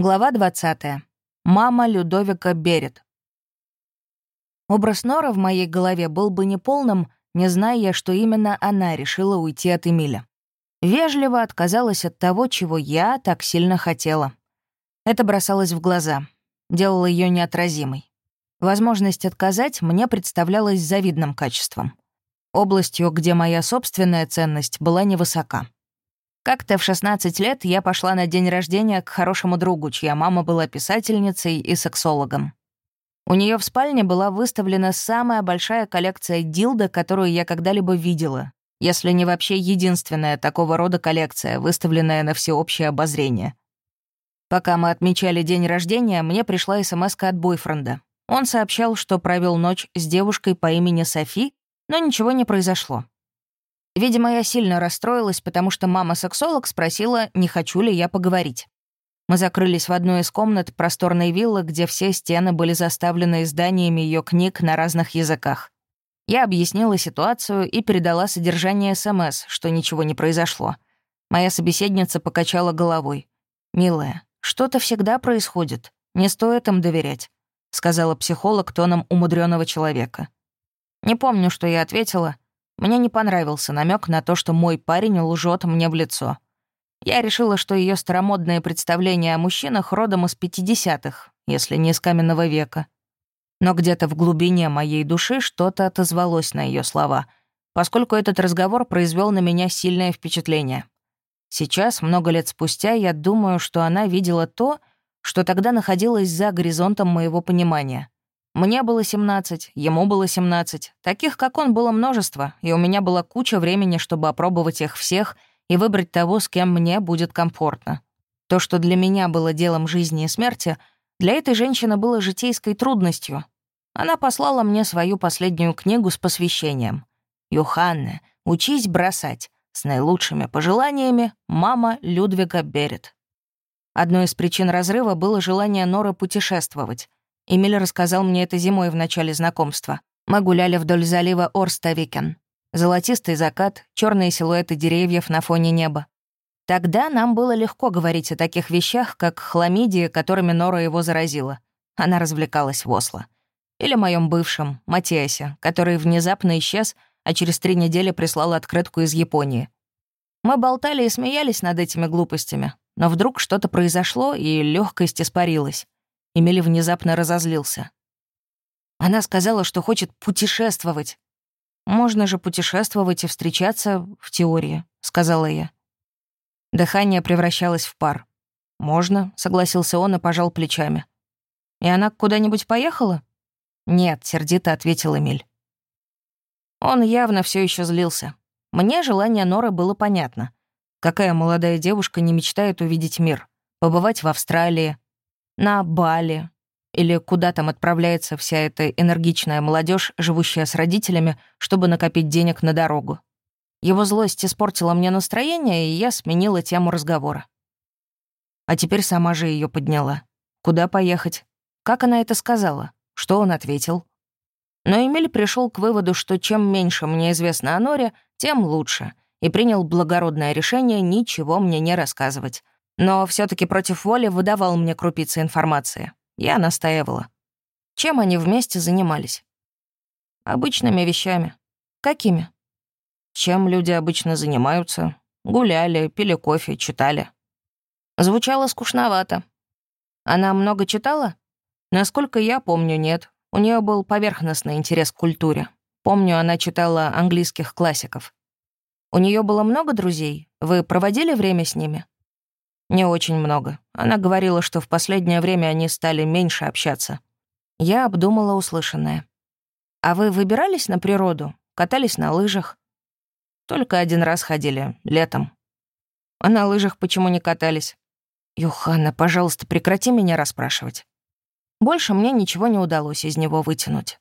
Глава 20. Мама Людовика Берет. Образ Нора в моей голове был бы неполным, не зная я, что именно она решила уйти от Эмиля. Вежливо отказалась от того, чего я так сильно хотела. Это бросалось в глаза, делало ее неотразимой. Возможность отказать мне представлялась завидным качеством. Областью, где моя собственная ценность была невысока. Как-то в 16 лет я пошла на день рождения к хорошему другу, чья мама была писательницей и сексологом. У нее в спальне была выставлена самая большая коллекция дилда, которую я когда-либо видела, если не вообще единственная такого рода коллекция, выставленная на всеобщее обозрение. Пока мы отмечали день рождения, мне пришла смс от бойфренда. Он сообщал, что провел ночь с девушкой по имени Софи, но ничего не произошло. Видимо, я сильно расстроилась, потому что мама-сексолог спросила, не хочу ли я поговорить. Мы закрылись в одной из комнат просторной виллы, где все стены были заставлены изданиями ее книг на разных языках. Я объяснила ситуацию и передала содержание СМС, что ничего не произошло. Моя собеседница покачала головой. «Милая, что-то всегда происходит. Не стоит им доверять», — сказала психолог тоном умудренного человека. Не помню, что я ответила — мне не понравился намек на то, что мой парень лжет мне в лицо. Я решила, что ее старомодное представление о мужчинах родом из 50-х, если не из каменного века. Но где-то в глубине моей души что-то отозвалось на ее слова, поскольку этот разговор произвел на меня сильное впечатление. Сейчас, много лет спустя, я думаю, что она видела то, что тогда находилось за горизонтом моего понимания — мне было 17, ему было 17. Таких, как он, было множество, и у меня была куча времени, чтобы опробовать их всех и выбрать того, с кем мне будет комфортно. То, что для меня было делом жизни и смерти, для этой женщины было житейской трудностью. Она послала мне свою последнюю книгу с посвящением. «Юханне, учись бросать. С наилучшими пожеланиями, мама Людвига Берет». Одной из причин разрыва было желание Норы путешествовать. Эмиль рассказал мне это зимой в начале знакомства. Мы гуляли вдоль залива Орставикен. Золотистый закат, черные силуэты деревьев на фоне неба. Тогда нам было легко говорить о таких вещах, как хламидии, которыми Нора его заразила. Она развлекалась в Осло. Или моем бывшем, Матиасе, который внезапно исчез, а через три недели прислал открытку из Японии. Мы болтали и смеялись над этими глупостями, но вдруг что-то произошло, и легкость испарилась. Эмили внезапно разозлился. Она сказала, что хочет путешествовать. «Можно же путешествовать и встречаться в теории», — сказала я. Дыхание превращалось в пар. «Можно», — согласился он и пожал плечами. «И она куда-нибудь поехала?» «Нет», — сердито ответил Эмиль. Он явно все еще злился. Мне желание Норы было понятно. Какая молодая девушка не мечтает увидеть мир? Побывать в Австралии, на Бали, или куда там отправляется вся эта энергичная молодежь, живущая с родителями, чтобы накопить денег на дорогу. Его злость испортила мне настроение, и я сменила тему разговора. А теперь сама же ее подняла. Куда поехать? Как она это сказала? Что он ответил? Но Эмиль пришел к выводу, что чем меньше мне известно о Норе, тем лучше, и принял благородное решение ничего мне не рассказывать — но все таки против воли выдавал мне крупицы информации. Я настаивала. Чем они вместе занимались? Обычными вещами. Какими? Чем люди обычно занимаются? Гуляли, пили кофе, читали. Звучало скучновато. Она много читала? Насколько я помню, нет. У нее был поверхностный интерес к культуре. Помню, она читала английских классиков. У нее было много друзей? Вы проводили время с ними? Не очень много. Она говорила, что в последнее время они стали меньше общаться. Я обдумала услышанное. «А вы выбирались на природу? Катались на лыжах?» «Только один раз ходили, летом». «А на лыжах почему не катались?» «Юханна, пожалуйста, прекрати меня расспрашивать». Больше мне ничего не удалось из него вытянуть.